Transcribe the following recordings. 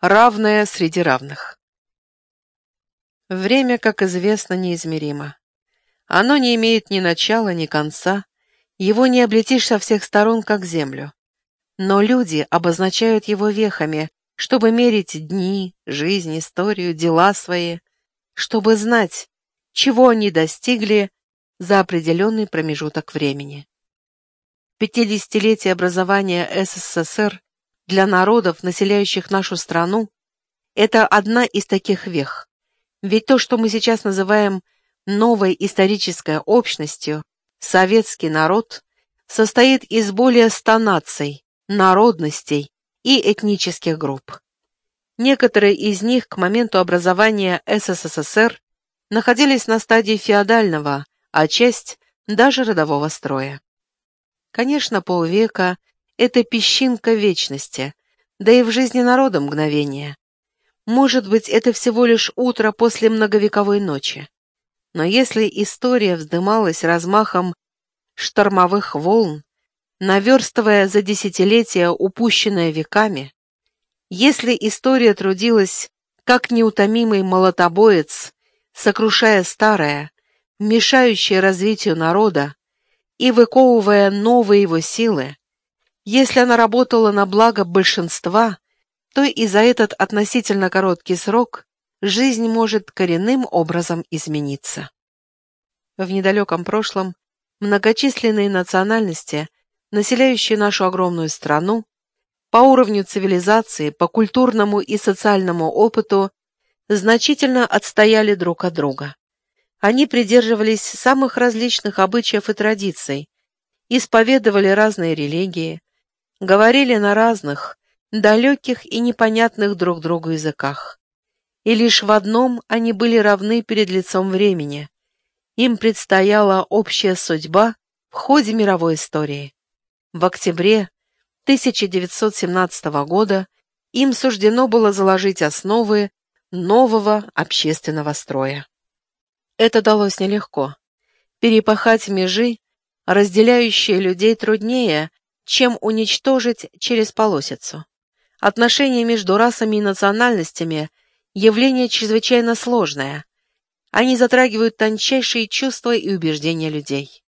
равное среди равных. Время, как известно, неизмеримо. Оно не имеет ни начала, ни конца, его не облетишь со всех сторон, как землю. Но люди обозначают его вехами, чтобы мерить дни, жизнь, историю, дела свои, чтобы знать, чего они достигли за определенный промежуток времени. Пятидесятилетие образования СССР для народов, населяющих нашу страну, это одна из таких вех. Ведь то, что мы сейчас называем новой исторической общностью, советский народ, состоит из более ста наций, народностей и этнических групп. Некоторые из них к моменту образования СССР находились на стадии феодального, а часть – даже родового строя. Конечно, полвека – это песчинка вечности, да и в жизни народа мгновение. Может быть, это всего лишь утро после многовековой ночи. Но если история вздымалась размахом штормовых волн, наверстывая за десятилетия упущенное веками, если история трудилась как неутомимый молотобоец, сокрушая старое, мешающее развитию народа и выковывая новые его силы, если она работала на благо большинства, то и за этот относительно короткий срок жизнь может коренным образом измениться. В недалеком прошлом многочисленные национальности, населяющие нашу огромную страну, по уровню цивилизации, по культурному и социальному опыту значительно отстояли друг от друга. Они придерживались самых различных обычаев и традиций, исповедовали разные религии, говорили на разных, далеких и непонятных друг другу языках. И лишь в одном они были равны перед лицом времени. Им предстояла общая судьба в ходе мировой истории. В октябре 1917 года им суждено было заложить основы нового общественного строя. Это далось нелегко. Перепахать межи, разделяющие людей, труднее, чем уничтожить через полосицу. Отношения между расами и национальностями – явление чрезвычайно сложное. Они затрагивают тончайшие чувства и убеждения людей.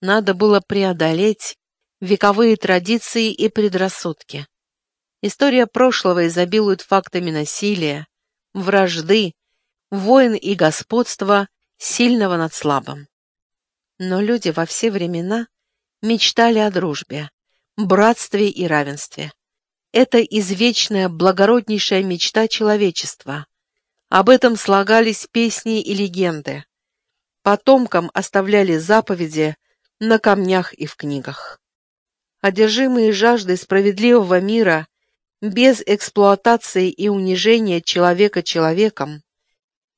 Надо было преодолеть вековые традиции и предрассудки. История прошлого изобилует фактами насилия, вражды, войн и господства сильного над слабым. Но люди во все времена мечтали о дружбе, братстве и равенстве. Это извечная, благороднейшая мечта человечества. Об этом слагались песни и легенды. Потомкам оставляли заповеди на камнях и в книгах. Одержимые жаждой справедливого мира, без эксплуатации и унижения человека человеком,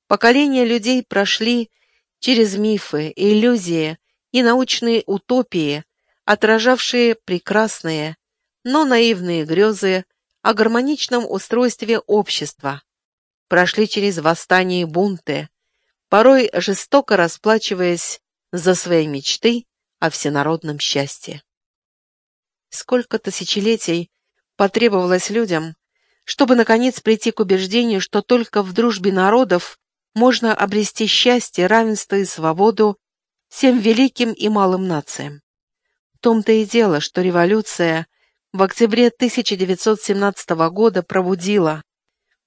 поколения людей прошли через мифы, иллюзии и научные утопии, отражавшие прекрасные, но наивные грезы о гармоничном устройстве общества, прошли через восстания и бунты, порой жестоко расплачиваясь за свои мечты о всенародном счастье. Сколько тысячелетий потребовалось людям, чтобы наконец прийти к убеждению, что только в дружбе народов можно обрести счастье, равенство и свободу всем великим и малым нациям. Том-то и дело, что революция в октябре 1917 года пробудила,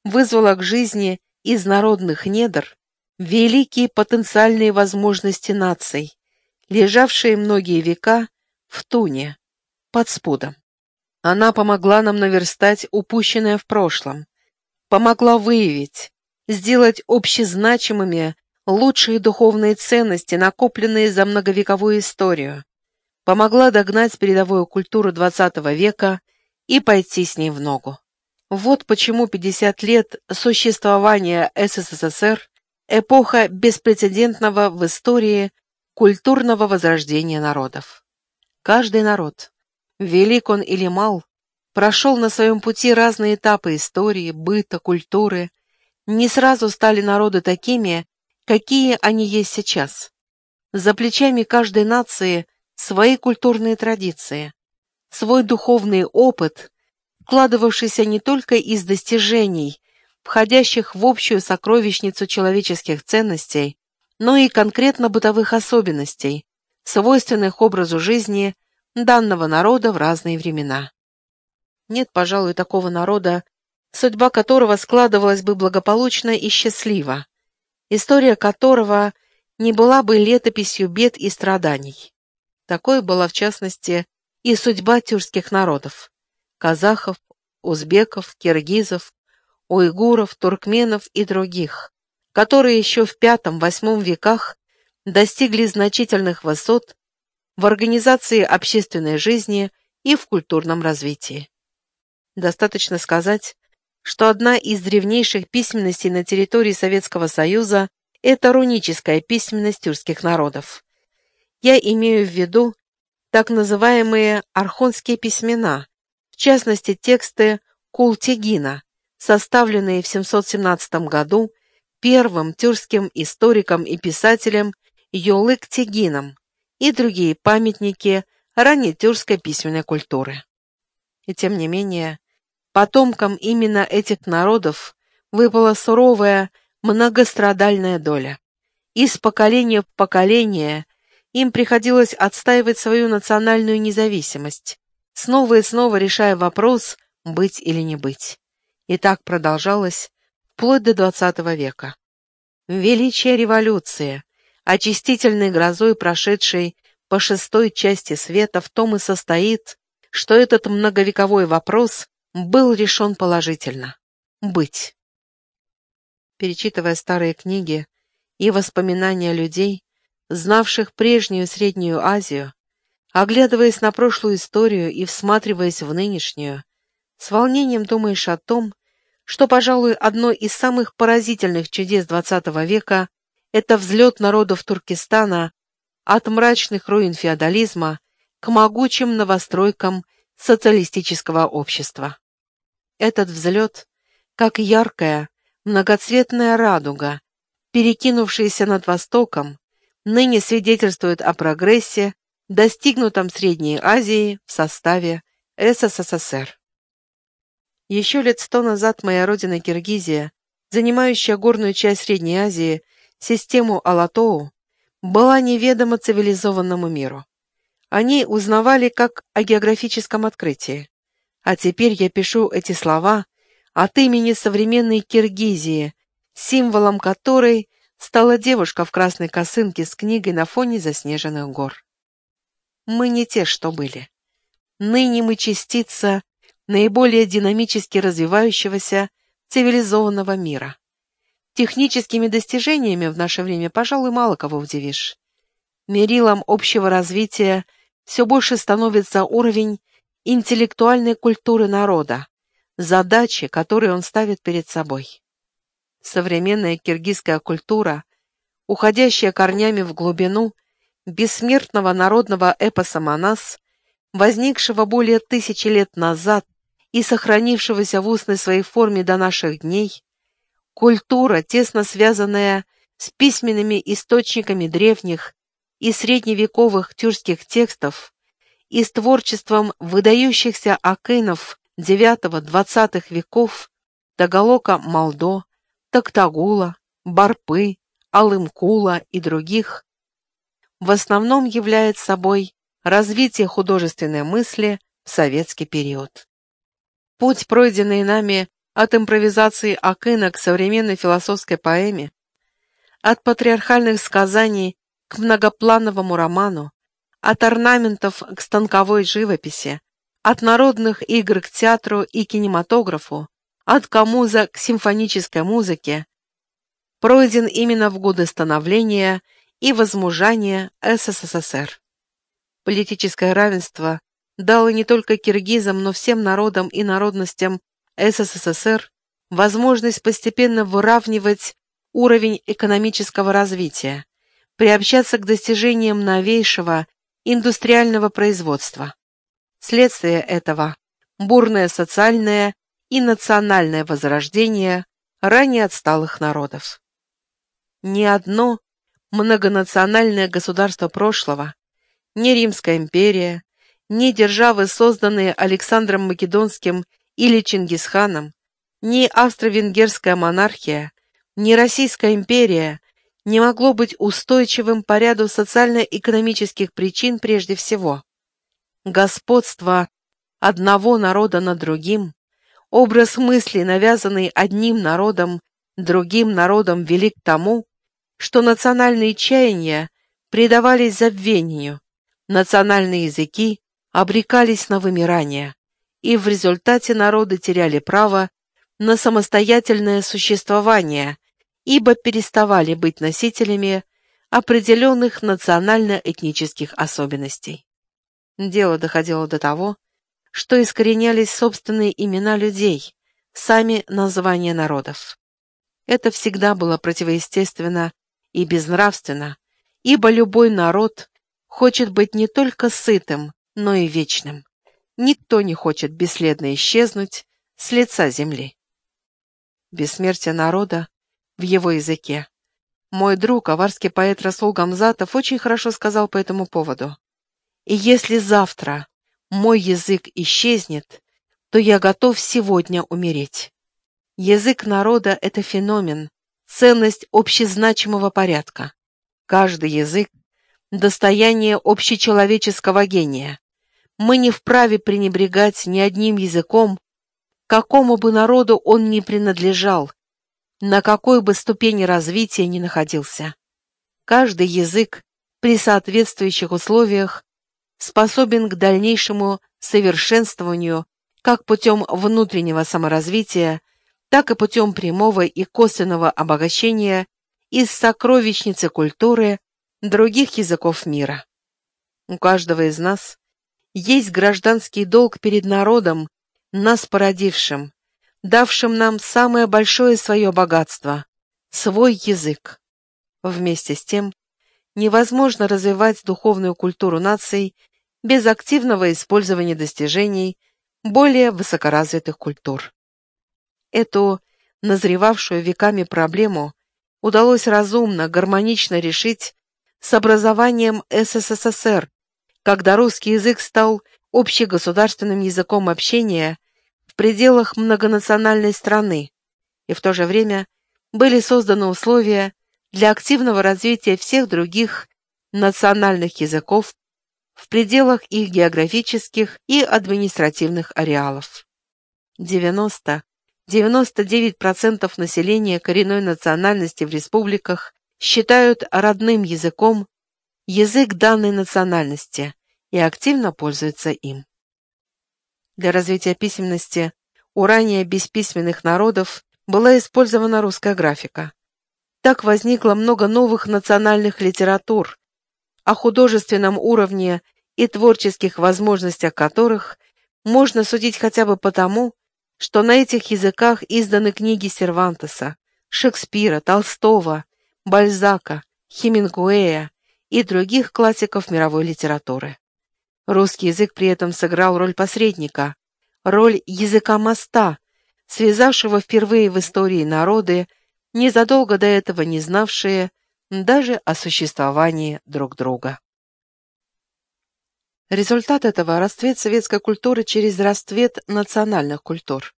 вызвала к жизни из народных недр великие потенциальные возможности наций, лежавшие многие века в туне, под спудом. Она помогла нам наверстать упущенное в прошлом, помогла выявить, сделать общезначимыми лучшие духовные ценности, накопленные за многовековую историю, помогла догнать передовую культуру XX века и пойти с ней в ногу. Вот почему 50 лет существования СССР – эпоха беспрецедентного в истории культурного возрождения народов. Каждый народ, велик он или мал, прошел на своем пути разные этапы истории, быта, культуры. Не сразу стали народы такими, какие они есть сейчас. За плечами каждой нации свои культурные традиции, свой духовный опыт, складывавшийся не только из достижений, входящих в общую сокровищницу человеческих ценностей, но и конкретно бытовых особенностей, свойственных образу жизни данного народа в разные времена. Нет, пожалуй, такого народа, судьба которого складывалась бы благополучно и счастливо, история которого не была бы летописью бед и страданий. Такой была, в частности, и судьба тюркских народов – казахов, узбеков, киргизов, уйгуров, туркменов и других, которые еще в V-VIII веках достигли значительных высот в организации общественной жизни и в культурном развитии. Достаточно сказать, что одна из древнейших письменностей на территории Советского Союза – это руническая письменность тюркских народов. Я имею в виду так называемые архонские письмена, в частности тексты Култегина, составленные в 717 году первым тюркским историком и писателем Йолык-Тегином и другие памятники ранней тюркской письменной культуры. И тем не менее, потомкам именно этих народов выпала суровая, многострадальная доля. Из поколения в поколение им приходилось отстаивать свою национальную независимость, снова и снова решая вопрос, быть или не быть. И так продолжалось вплоть до XX века. Величие революции, очистительной грозой прошедшей по шестой части света, в том и состоит, что этот многовековой вопрос был решен положительно. Быть. Перечитывая старые книги и воспоминания людей, знавших прежнюю Среднюю Азию, оглядываясь на прошлую историю и всматриваясь в нынешнюю, с волнением думаешь о том, что, пожалуй, одно из самых поразительных чудес XX века – это взлет народов Туркестана от мрачных руин феодализма к могучим новостройкам социалистического общества. Этот взлет, как яркая, многоцветная радуга, перекинувшаяся над Востоком, ныне свидетельствует о прогрессе, достигнутом Средней Азии в составе СССР. Еще лет сто назад моя родина Киргизия, занимающая горную часть Средней Азии, систему Алатоу, была неведома цивилизованному миру. Они узнавали как о географическом открытии. А теперь я пишу эти слова от имени современной Киргизии, символом которой стала девушка в красной косынке с книгой на фоне заснеженных гор. Мы не те, что были. Ныне мы частица наиболее динамически развивающегося цивилизованного мира. Техническими достижениями в наше время, пожалуй, мало кого удивишь. Мерилом общего развития все больше становится уровень интеллектуальной культуры народа, задачи, которые он ставит перед собой. Современная киргизская культура, уходящая корнями в глубину бессмертного народного эпоса «Манас», возникшего более тысячи лет назад и сохранившегося в устной своей форме до наших дней, культура, тесно связанная с письменными источниками древних и средневековых тюркских текстов и с творчеством выдающихся акынов IX-XX веков Тагалока Малдо, Токтагула, Барпы, Алымкула и других, в основном является собой развитие художественной мысли в советский период. Путь, пройденный нами от импровизации Акына к современной философской поэме, от патриархальных сказаний к многоплановому роману, от орнаментов к станковой живописи, от народных игр к театру и кинематографу, от камуза к симфонической музыке, пройден именно в годы становления и возмужания СССР. Политическое равенство дало не только киргизам, но всем народам и народностям СССР возможность постепенно выравнивать уровень экономического развития, приобщаться к достижениям новейшего индустриального производства. Следствие этого – бурное социальное и национальное возрождение ранее отсталых народов. Ни одно многонациональное государство прошлого, ни Римская империя, ни державы, созданные Александром Македонским или Чингисханом, ни австро-венгерская монархия, ни Российская империя не могло быть устойчивым по ряду социально-экономических причин прежде всего. Господство одного народа над другим, образ мысли, навязанный одним народом, другим народом, велик тому, что национальные чаяния предавались забвению, национальные языки обрекались на вымирание, и в результате народы теряли право на самостоятельное существование, ибо переставали быть носителями определенных национально-этнических особенностей. Дело доходило до того, что искоренялись собственные имена людей, сами названия народов. Это всегда было противоестественно и безнравственно, ибо любой народ хочет быть не только сытым, но и вечным. Никто не хочет бесследно исчезнуть с лица земли. Бессмертие народа в его языке. Мой друг, аварский поэт Расул Гамзатов, очень хорошо сказал по этому поводу. «И если завтра мой язык исчезнет, то я готов сегодня умереть». Язык народа — это феномен, ценность общезначимого порядка. Каждый язык — достояние общечеловеческого гения. Мы не вправе пренебрегать ни одним языком, какому бы народу он ни принадлежал, на какой бы ступени развития ни находился. Каждый язык при соответствующих условиях способен к дальнейшему совершенствованию как путем внутреннего саморазвития, так и путем прямого и косвенного обогащения из сокровищницы культуры других языков мира. У каждого из нас есть гражданский долг перед народом, нас породившим, давшим нам самое большое свое богатство — свой язык. Вместе с тем, невозможно развивать духовную культуру наций без активного использования достижений более высокоразвитых культур. Эту назревавшую веками проблему удалось разумно, гармонично решить с образованием СССР, когда русский язык стал общегосударственным языком общения в пределах многонациональной страны, и в то же время были созданы условия для активного развития всех других национальных языков в пределах их географических и административных ареалов. 90-99% населения коренной национальности в республиках считают родным языком язык данной национальности и активно пользуются им. Для развития письменности у ранее бесписьменных народов была использована русская графика. Так возникло много новых национальных литератур, о художественном уровне и творческих возможностях которых можно судить хотя бы потому, что на этих языках изданы книги Сервантеса, Шекспира, Толстого, Бальзака, Хемингуэя и других классиков мировой литературы. Русский язык при этом сыграл роль посредника, роль языка моста, связавшего впервые в истории народы, незадолго до этого не знавшие даже о существовании друг друга. Результат этого – расцвет советской культуры через расцвет национальных культур.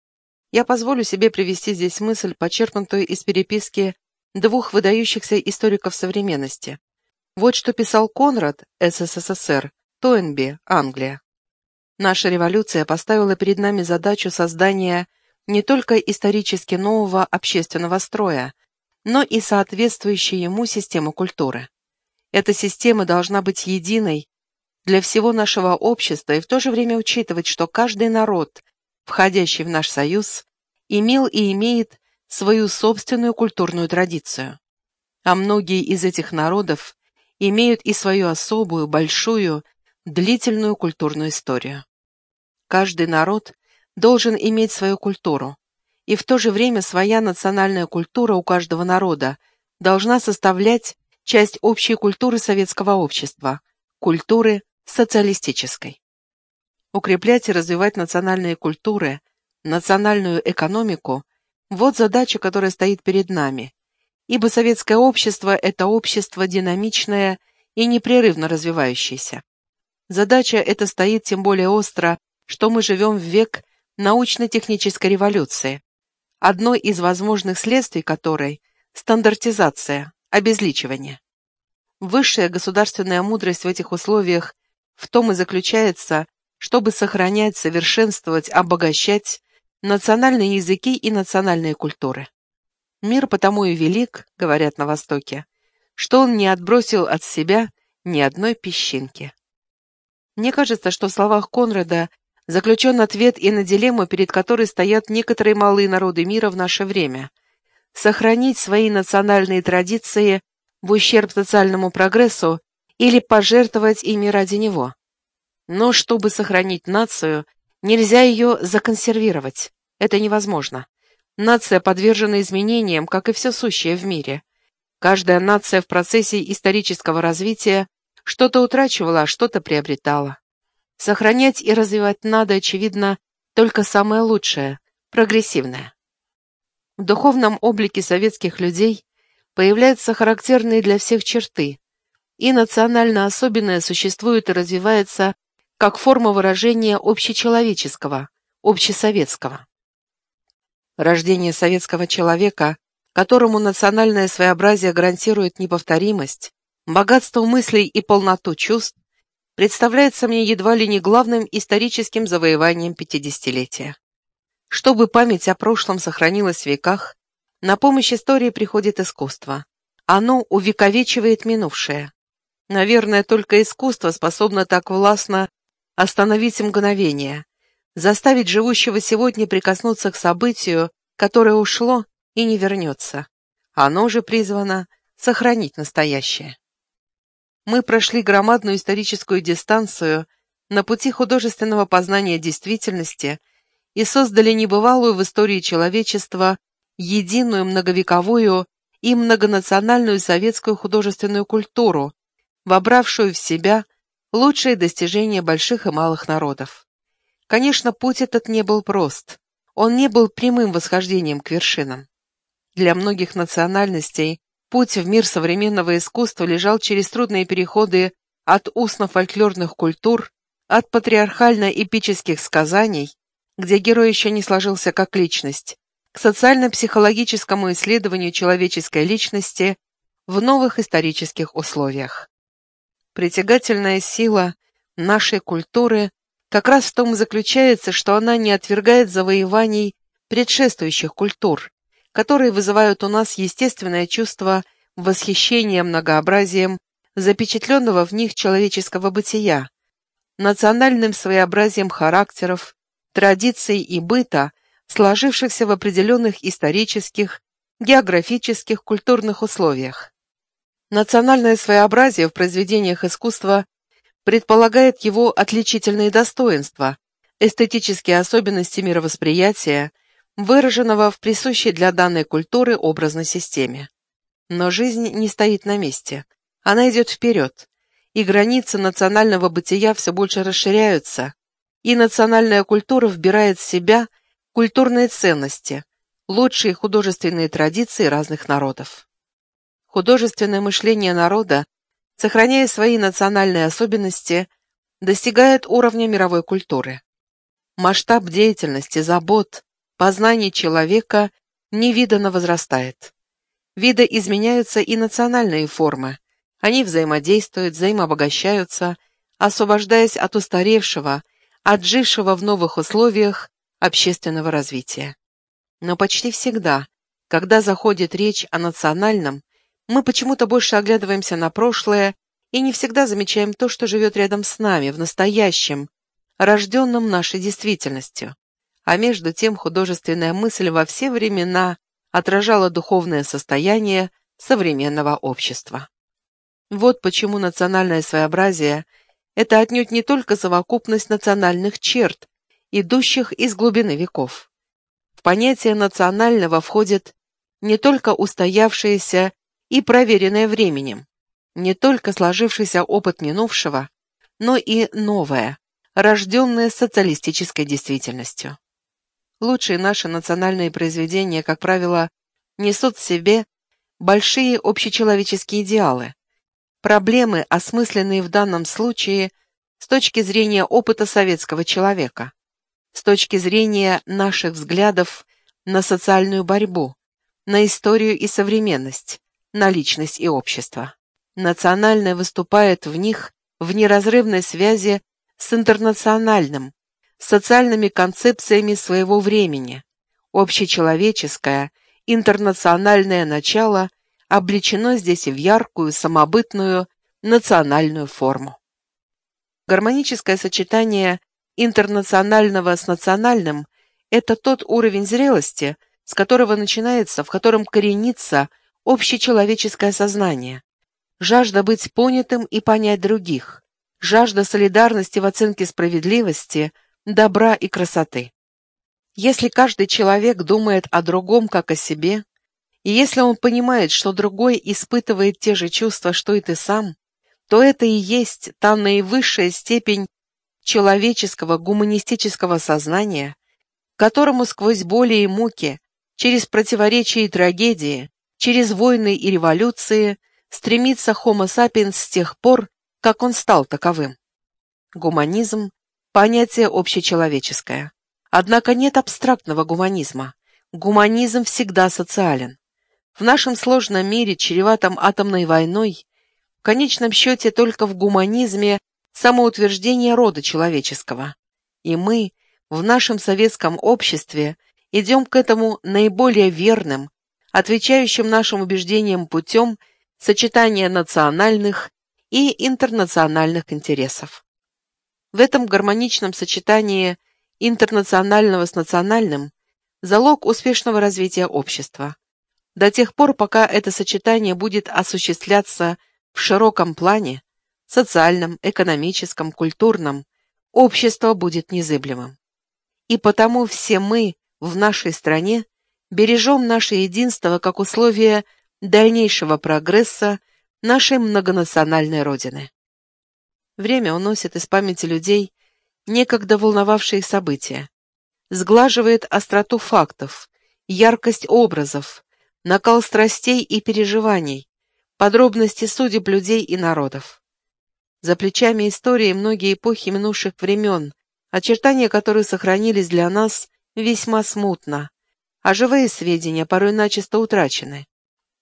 Я позволю себе привести здесь мысль, почерпнутую из переписки двух выдающихся историков современности. Вот что писал Конрад, СССР, Тойнби, Англия. Наша революция поставила перед нами задачу создания не только исторически нового общественного строя, но и соответствующей ему системы культуры. Эта система должна быть единой для всего нашего общества и в то же время учитывать, что каждый народ, входящий в наш союз, имел и имеет свою собственную культурную традицию. А многие из этих народов имеют и свою особую, большую, длительную культурную историю. Каждый народ должен иметь свою культуру, и в то же время своя национальная культура у каждого народа должна составлять часть общей культуры советского общества, культуры социалистической. Укреплять и развивать национальные культуры, национальную экономику – вот задача, которая стоит перед нами, ибо советское общество – это общество динамичное и непрерывно развивающееся. Задача эта стоит тем более остро, что мы живем в век научно-технической революции, одно из возможных следствий которой – стандартизация, обезличивание. Высшая государственная мудрость в этих условиях в том и заключается, чтобы сохранять, совершенствовать, обогащать национальные языки и национальные культуры. Мир потому и велик, говорят на Востоке, что он не отбросил от себя ни одной песчинки. Мне кажется, что в словах Конрада заключен ответ и на дилемму, перед которой стоят некоторые малые народы мира в наше время – сохранить свои национальные традиции в ущерб социальному прогрессу или пожертвовать ими ради него. Но чтобы сохранить нацию, нельзя ее законсервировать. Это невозможно. Нация подвержена изменениям, как и все сущее в мире. Каждая нация в процессе исторического развития что-то утрачивала, а что-то приобретала. Сохранять и развивать надо, очевидно, только самое лучшее, прогрессивное. В духовном облике советских людей появляются характерные для всех черты, и национально особенное существует и развивается как форма выражения общечеловеческого, общесоветского. Рождение советского человека, которому национальное своеобразие гарантирует неповторимость, богатство мыслей и полноту чувств, представляется мне едва ли не главным историческим завоеванием пятидесятилетия. Чтобы память о прошлом сохранилась в веках, на помощь истории приходит искусство. Оно увековечивает минувшее. Наверное, только искусство способно так властно остановить мгновение, заставить живущего сегодня прикоснуться к событию, которое ушло и не вернется. Оно же призвано сохранить настоящее мы прошли громадную историческую дистанцию на пути художественного познания действительности и создали небывалую в истории человечества единую многовековую и многонациональную советскую художественную культуру, вобравшую в себя лучшие достижения больших и малых народов. Конечно, путь этот не был прост, он не был прямым восхождением к вершинам. Для многих национальностей Путь в мир современного искусства лежал через трудные переходы от устно-фольклорных культур, от патриархально-эпических сказаний, где герой еще не сложился как личность, к социально-психологическому исследованию человеческой личности в новых исторических условиях. Притягательная сила нашей культуры как раз в том и заключается, что она не отвергает завоеваний предшествующих культур, которые вызывают у нас естественное чувство восхищения многообразием запечатленного в них человеческого бытия, национальным своеобразием характеров, традиций и быта, сложившихся в определенных исторических, географических, культурных условиях. Национальное своеобразие в произведениях искусства предполагает его отличительные достоинства, эстетические особенности мировосприятия, выраженного в присущей для данной культуры образной системе. Но жизнь не стоит на месте. Она идет вперед, и границы национального бытия все больше расширяются, и национальная культура вбирает в себя культурные ценности, лучшие художественные традиции разных народов. Художественное мышление народа, сохраняя свои национальные особенности, достигает уровня мировой культуры. Масштаб деятельности, забот, познание человека невиданно возрастает. изменяются и национальные формы. Они взаимодействуют, взаимообогащаются, освобождаясь от устаревшего, отжившего в новых условиях общественного развития. Но почти всегда, когда заходит речь о национальном, мы почему-то больше оглядываемся на прошлое и не всегда замечаем то, что живет рядом с нами, в настоящем, рожденном нашей действительностью а между тем художественная мысль во все времена отражала духовное состояние современного общества. Вот почему национальное своеобразие – это отнюдь не только совокупность национальных черт, идущих из глубины веков. В понятие национального входит не только устоявшееся и проверенное временем, не только сложившийся опыт минувшего, но и новое, рожденное социалистической действительностью. Лучшие наши национальные произведения, как правило, несут в себе большие общечеловеческие идеалы, проблемы, осмысленные в данном случае с точки зрения опыта советского человека. с точки зрения наших взглядов на социальную борьбу, на историю и современность, на личность и общество. Национальное выступает в них в неразрывной связи с интернациональным, социальными концепциями своего времени. Общечеловеческое, интернациональное начало облечено здесь в яркую, самобытную, национальную форму. Гармоническое сочетание интернационального с национальным – это тот уровень зрелости, с которого начинается, в котором коренится общечеловеческое сознание, жажда быть понятым и понять других, жажда солидарности в оценке справедливости, добра и красоты. Если каждый человек думает о другом, как о себе, и если он понимает, что другой испытывает те же чувства, что и ты сам, то это и есть та наивысшая степень человеческого гуманистического сознания, которому сквозь боли и муки, через противоречия и трагедии, через войны и революции стремится Homo sapiens с тех пор, как он стал таковым. Гуманизм – понятие общечеловеческое. Однако нет абстрактного гуманизма. Гуманизм всегда социален. В нашем сложном мире, чреватом атомной войной, в конечном счете только в гуманизме самоутверждение рода человеческого. И мы в нашем советском обществе идем к этому наиболее верным, отвечающим нашим убеждениям путем сочетания национальных и интернациональных интересов. В этом гармоничном сочетании интернационального с национальным залог успешного развития общества. До тех пор, пока это сочетание будет осуществляться в широком плане, социальном, экономическом, культурном, общество будет незыблемым. И потому все мы в нашей стране бережем наше единство как условие дальнейшего прогресса нашей многонациональной Родины. Время уносит из памяти людей некогда волновавшие события, сглаживает остроту фактов, яркость образов, накал страстей и переживаний, подробности судеб людей и народов. За плечами истории многие эпохи минувших времен, очертания которых сохранились для нас весьма смутно, а живые сведения порой начисто утрачены.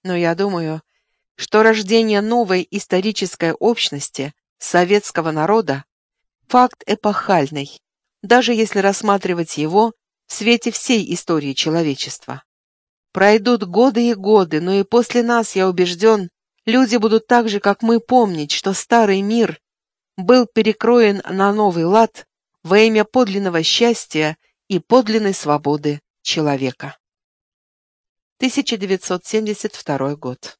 Но я думаю, что рождение новой исторической общности, советского народа, факт эпохальный, даже если рассматривать его в свете всей истории человечества. Пройдут годы и годы, но и после нас, я убежден, Люди будут так же, как мы, помнить, что старый мир был перекроен на новый лад во имя подлинного счастья и подлинной свободы человека. 1972 год.